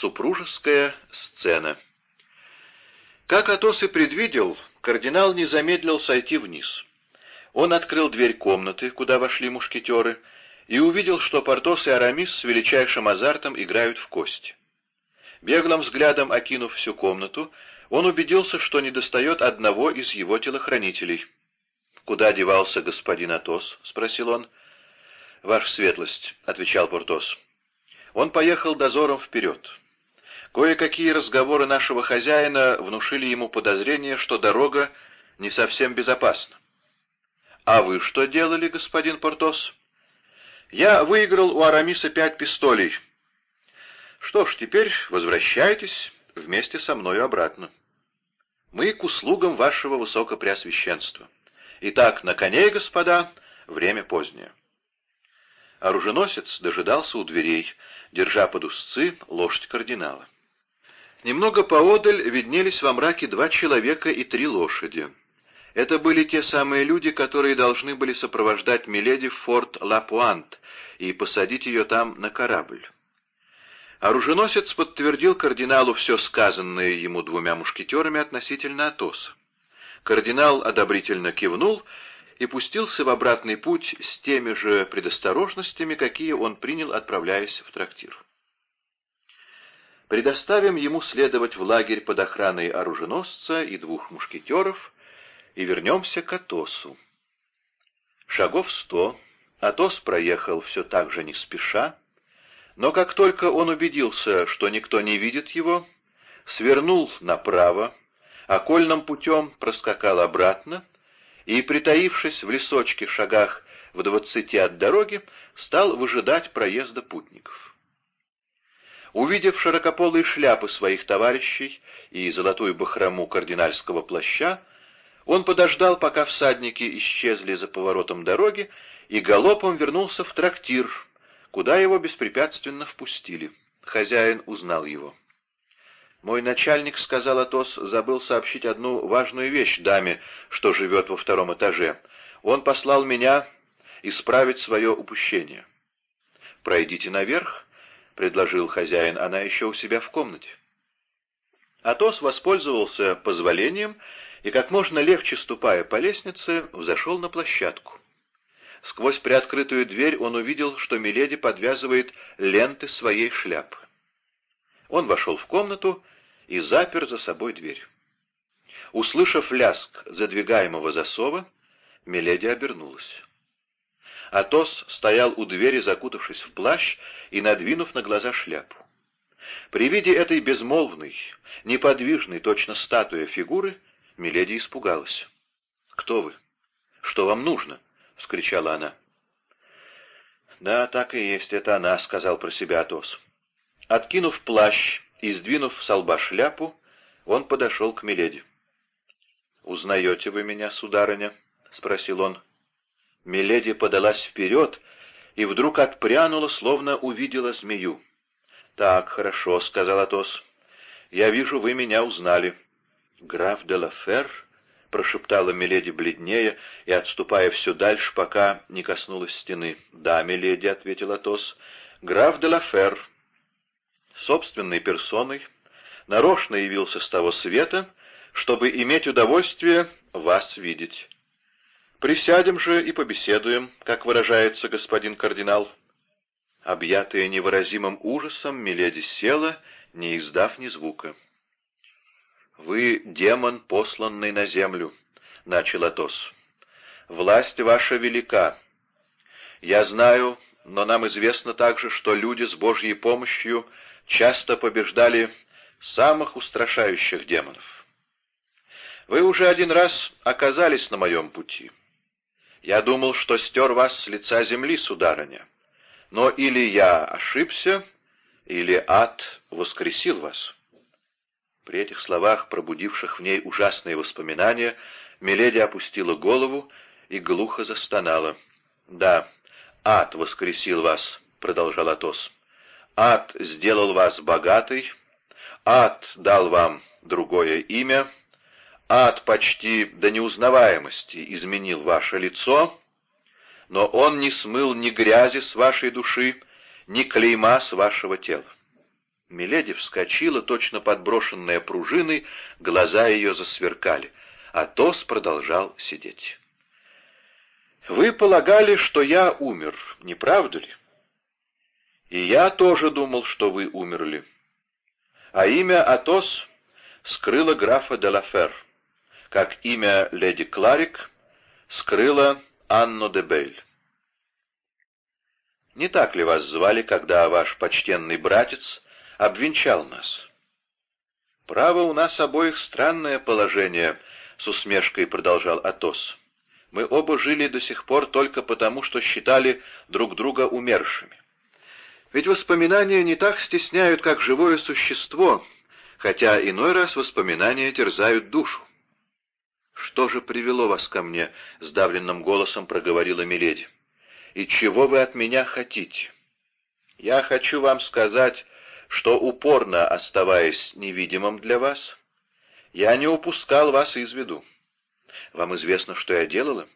Супружеская сцена. Как Атос и предвидел, кардинал не замедлил сойти вниз. Он открыл дверь комнаты, куда вошли мушкетеры, и увидел, что Портос и Арамис с величайшим азартом играют в кости. Беглым взглядом окинув всю комнату, он убедился, что недостает одного из его телохранителей. «Куда девался господин Атос?» — спросил он. «Ваша светлость», — отвечал Портос. Он поехал дозором вперед. Кое-какие разговоры нашего хозяина внушили ему подозрение, что дорога не совсем безопасна. «А вы что делали, господин Портос?» «Я выиграл у Арамиса пять пистолей». «Что ж, теперь возвращайтесь вместе со мною обратно. Мы к услугам вашего высокопреосвященства. Итак, на коней, господа, время позднее». Оруженосец дожидался у дверей, держа под узцы лошадь кардинала. Немного поодаль виднелись во мраке два человека и три лошади. Это были те самые люди, которые должны были сопровождать Миледи в форт Лапуант и посадить ее там на корабль. Оруженосец подтвердил кардиналу все сказанное ему двумя мушкетерами относительно Атоса. Кардинал одобрительно кивнул и пустился в обратный путь с теми же предосторожностями, какие он принял, отправляясь в трактир. Предоставим ему следовать в лагерь под охраной оруженосца и двух мушкетеров и вернемся к Атосу. Шагов сто, Атос проехал все так же не спеша, но как только он убедился, что никто не видит его, свернул направо, окольным путем проскакал обратно и, притаившись в лесочке шагах в двадцати от дороги, стал выжидать проезда путников. Увидев широкополые шляпы своих товарищей и золотую бахрому кардинальского плаща, он подождал, пока всадники исчезли за поворотом дороги, и галопом вернулся в трактир, куда его беспрепятственно впустили. Хозяин узнал его. «Мой начальник, — сказал Атос, — забыл сообщить одну важную вещь даме, что живет во втором этаже. Он послал меня исправить свое упущение». «Пройдите наверх», — предложил хозяин, — «она еще у себя в комнате». Атос воспользовался позволением и, как можно легче ступая по лестнице, взошел на площадку. Сквозь приоткрытую дверь он увидел, что Миледи подвязывает ленты своей шляпы. Он вошел в комнату и запер за собой дверь. Услышав ляск задвигаемого засова, Миледи обернулась. Атос стоял у двери, закутавшись в плащ и надвинув на глаза шляпу. При виде этой безмолвной, неподвижной, точно статуя фигуры, Миледи испугалась. «Кто вы? Что вам нужно?» — вскричала она. «Да, так и есть, это она», — сказал про себя Атос. Откинув плащ и, сдвинув с лба шляпу, он подошел к Миледи. «Узнаете вы меня, сударыня?» — спросил он. Миледи подалась вперед и вдруг отпрянула, словно увидела змею. «Так, хорошо», — сказал Атос. «Я вижу, вы меня узнали». «Граф де Лафер?» — прошептала Миледи бледнее и отступая все дальше, пока не коснулась стены. «Да, Миледи», — ответил Атос. «Граф де Лафер» собственной персоной, нарочно явился с того света, чтобы иметь удовольствие вас видеть. Присядем же и побеседуем, как выражается господин кардинал. Объятая невыразимым ужасом, Миледи села, не издав ни звука. «Вы демон, посланный на землю», — начал Атос. «Власть ваша велика. Я знаю, но нам известно также, что люди с Божьей помощью часто побеждали самых устрашающих демонов. Вы уже один раз оказались на моем пути. Я думал, что стер вас с лица земли, сударыня. Но или я ошибся, или ад воскресил вас. При этих словах, пробудивших в ней ужасные воспоминания, Миледи опустила голову и глухо застонала. «Да, ад воскресил вас», — продолжал Атос. Ад сделал вас богатой, ад дал вам другое имя, ад почти до неузнаваемости изменил ваше лицо, но он не смыл ни грязи с вашей души, ни клейма с вашего тела. Миледи вскочила, точно подброшенная пружиной, глаза ее засверкали. Атос продолжал сидеть. «Вы полагали, что я умер, не правда ли?» «И я тоже думал, что вы умерли. А имя Атос скрыло графа де Лафер, как имя леди Кларик скрыло Анну де Бель. Не так ли вас звали, когда ваш почтенный братец обвенчал нас?» «Право, у нас обоих странное положение», — с усмешкой продолжал Атос. «Мы оба жили до сих пор только потому, что считали друг друга умершими. Ведь воспоминания не так стесняют, как живое существо, хотя иной раз воспоминания терзают душу. «Что же привело вас ко мне?» — сдавленным голосом проговорила Миледи. «И чего вы от меня хотите?» «Я хочу вам сказать, что, упорно оставаясь невидимым для вас, я не упускал вас из виду. Вам известно, что я делала?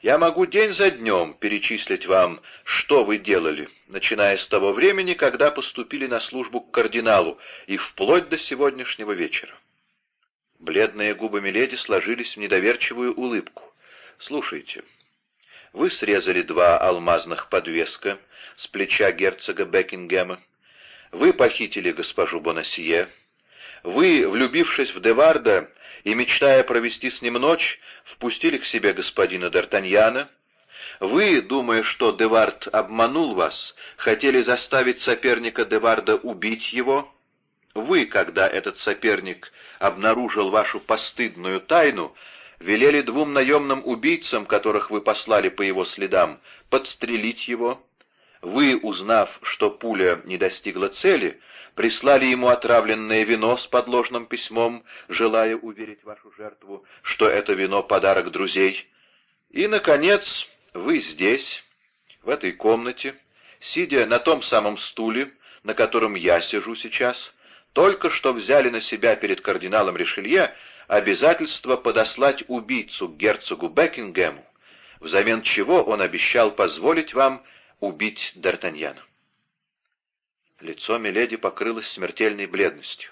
Я могу день за днем перечислить вам, что вы делали, начиная с того времени, когда поступили на службу к кардиналу, и вплоть до сегодняшнего вечера. Бледные губы Миледи сложились в недоверчивую улыбку. «Слушайте, вы срезали два алмазных подвеска с плеча герцога Бекингема, вы похитили госпожу Бонасье, вы, влюбившись в Деварда и мечтая провести с ним ночь, впустили к себе господина Д'Артаньяна. Вы, думая, что Девард обманул вас, хотели заставить соперника Деварда убить его. Вы, когда этот соперник обнаружил вашу постыдную тайну, велели двум наемным убийцам, которых вы послали по его следам, подстрелить его. Вы, узнав, что пуля не достигла цели, прислали ему отравленное вино с подложным письмом, желая уверить вашу жертву, что это вино — подарок друзей. И, наконец, вы здесь, в этой комнате, сидя на том самом стуле, на котором я сижу сейчас, только что взяли на себя перед кардиналом Ришелье обязательство подослать убийцу к герцогу Бекингему, взамен чего он обещал позволить вам убить Д'Артаньяна. Лицо Миледи покрылось смертельной бледностью.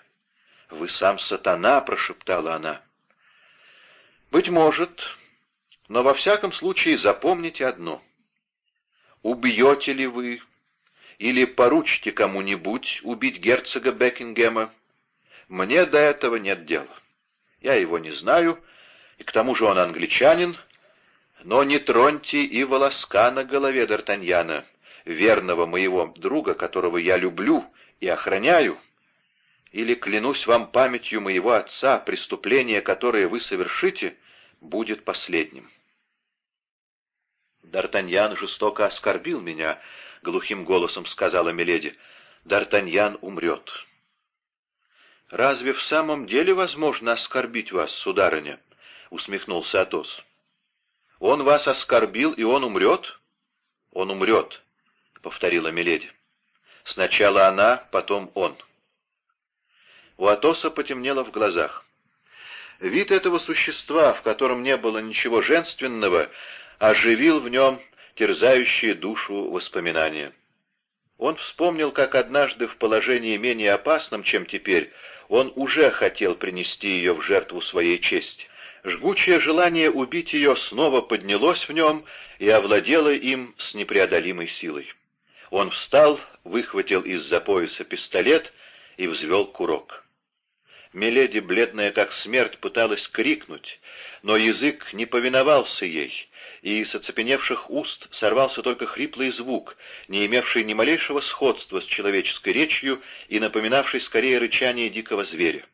«Вы сам сатана!» — прошептала она. «Быть может, но во всяком случае запомните одно. Убьете ли вы или поручите кому-нибудь убить герцога Бекингема, мне до этого нет дела. Я его не знаю, и к тому же он англичанин, но не троньте и волоска на голове Д'Артаньяна, верного моего друга, которого я люблю и охраняю, или, клянусь вам памятью моего отца, преступление, которое вы совершите, будет последним. Д'Артаньян жестоко оскорбил меня, — глухим голосом сказала Миледи. Д'Артаньян умрет. «Разве в самом деле возможно оскорбить вас, сударыня?» — усмехнулся Атос. «Он вас оскорбил, и он умрет?» «Он умрет», повторила Миледи. «Сначала она, потом он». У Атоса потемнело в глазах. Вид этого существа, в котором не было ничего женственного, оживил в нем терзающие душу воспоминания. Он вспомнил, как однажды в положении менее опасном, чем теперь, он уже хотел принести ее в жертву своей чести. Жгучее желание убить ее снова поднялось в нем и овладело им с непреодолимой силой. Он встал, выхватил из-за пояса пистолет и взвел курок. Миледи, бледная как смерть, пыталась крикнуть, но язык не повиновался ей, и с оцепеневших уст сорвался только хриплый звук, не имевший ни малейшего сходства с человеческой речью и напоминавший скорее рычание дикого зверя.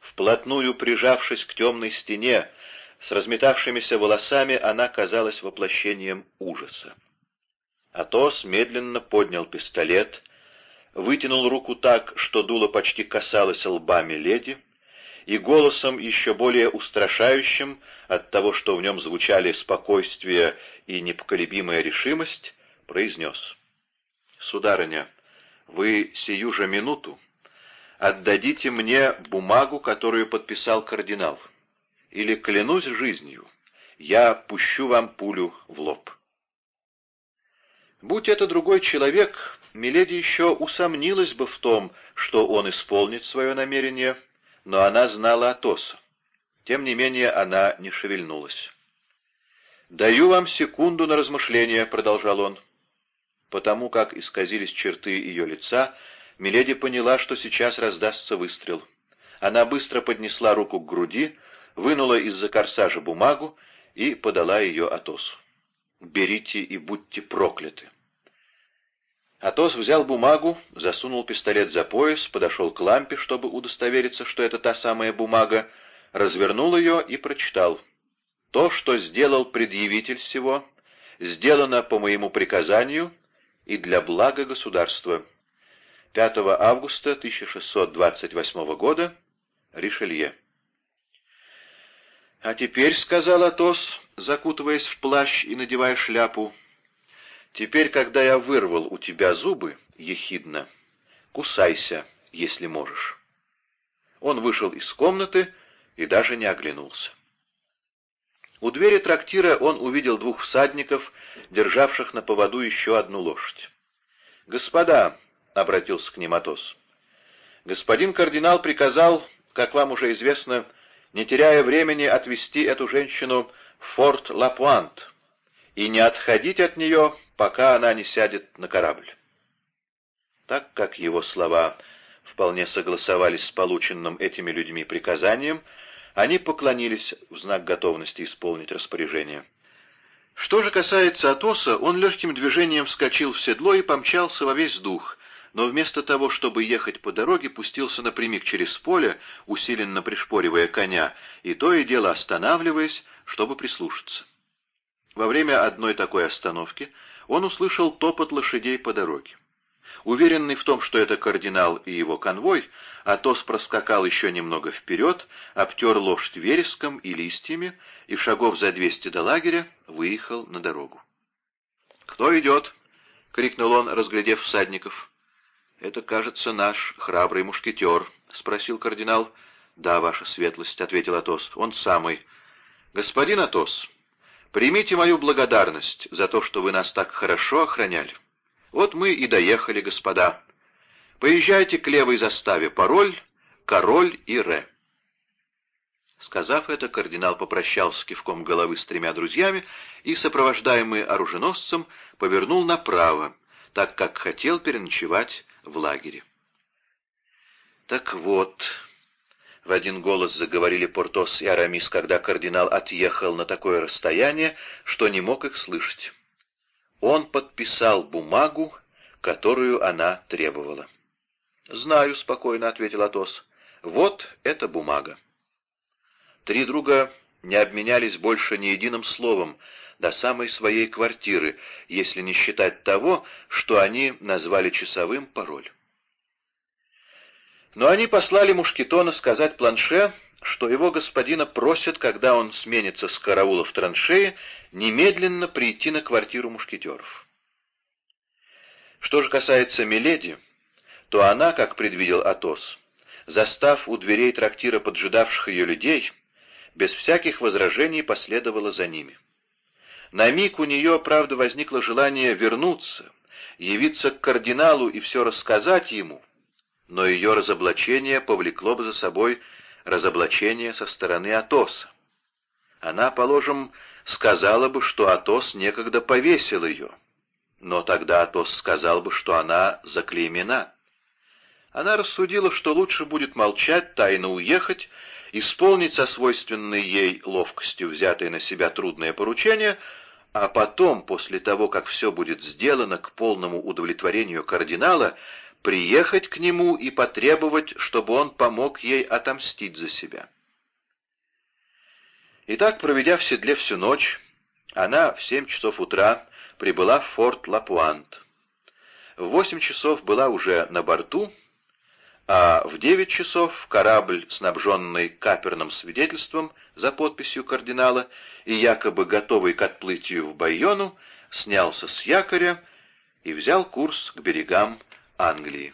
Вплотную прижавшись к темной стене, с разметавшимися волосами, она казалась воплощением ужаса. Атос медленно поднял пистолет, вытянул руку так, что дуло почти касалось лбами леди, и голосом еще более устрашающим от того, что в нем звучали спокойствие и непоколебимая решимость, произнес. «Сударыня, вы сию же минуту отдадите мне бумагу, которую подписал кардинал, или, клянусь жизнью, я пущу вам пулю в лоб». Будь это другой человек, Миледи еще усомнилась бы в том, что он исполнит свое намерение, но она знала Атоса. Тем не менее, она не шевельнулась. «Даю вам секунду на размышление», — продолжал он. Потому как исказились черты ее лица, Миледи поняла, что сейчас раздастся выстрел. Она быстро поднесла руку к груди, вынула из-за корсажа бумагу и подала ее Атосу. «Берите и будьте прокляты». Атос взял бумагу, засунул пистолет за пояс, подошел к лампе, чтобы удостовериться, что это та самая бумага, развернул ее и прочитал. «То, что сделал предъявитель всего, сделано по моему приказанию и для блага государства». 5 августа 1628 года, Ришелье. «А теперь, — сказал Атос, закутываясь в плащ и надевая шляпу, — теперь, когда я вырвал у тебя зубы, ехидно, кусайся, если можешь». Он вышел из комнаты и даже не оглянулся. У двери трактира он увидел двух всадников, державших на поводу еще одну лошадь. «Господа», — обратился к ним Атос, — «господин кардинал приказал, как вам уже известно, не теряя времени, отвезти эту женщину в форт Лапуант и не отходить от нее, пока она не сядет на корабль. Так как его слова вполне согласовались с полученным этими людьми приказанием, они поклонились в знак готовности исполнить распоряжение. Что же касается Атоса, он легким движением вскочил в седло и помчался во весь дух, но вместо того, чтобы ехать по дороге, пустился напрямик через поле, усиленно пришпоривая коня, и то и дело останавливаясь, чтобы прислушаться. Во время одной такой остановки он услышал топот лошадей по дороге. Уверенный в том, что это кардинал и его конвой, Атос проскакал еще немного вперед, обтер лошадь вереском и листьями, и шагов за двести до лагеря выехал на дорогу. «Кто идет?» — крикнул он, разглядев всадников. «Это, кажется, наш храбрый мушкетер», — спросил кардинал. «Да, ваша светлость», — ответил Атос. «Он самый». «Господин Атос, примите мою благодарность за то, что вы нас так хорошо охраняли. Вот мы и доехали, господа. Поезжайте к левой заставе. Пароль — король и ре». Сказав это, кардинал попрощался кивком головы с тремя друзьями и, сопровождаемый оруженосцем, повернул направо, так как хотел переночевать в лагере. «Так вот», — в один голос заговорили Портос и Арамис, когда кардинал отъехал на такое расстояние, что не мог их слышать. Он подписал бумагу, которую она требовала. «Знаю», — спокойно ответил Атос. «Вот эта бумага». Три друга не обменялись больше ни единым словом, до самой своей квартиры, если не считать того, что они назвали часовым пароль. Но они послали Мушкетона сказать Планше, что его господина просят, когда он сменится с караула в траншее, немедленно прийти на квартиру мушкетеров. Что же касается Миледи, то она, как предвидел Атос, застав у дверей трактира поджидавших ее людей, без всяких возражений последовала за ними. На миг у нее, правда, возникло желание вернуться, явиться к кардиналу и все рассказать ему, но ее разоблачение повлекло бы за собой разоблачение со стороны Атоса. Она, положим, сказала бы, что Атос некогда повесил ее, но тогда Атос сказал бы, что она заклеймена. Она рассудила, что лучше будет молчать, тайно уехать, исполнить со свойственной ей ловкостью взятое на себя трудное поручение, а потом, после того, как все будет сделано к полному удовлетворению кардинала, приехать к нему и потребовать, чтобы он помог ей отомстить за себя. Итак, проведя в седле всю ночь, она в семь часов утра прибыла в форт Лапуант. В восемь часов была уже на борту, а в девять часов корабль, снабженный каперным свидетельством за подписью кардинала и якобы готовый к отплытию в Байону, снялся с якоря и взял курс к берегам Англии.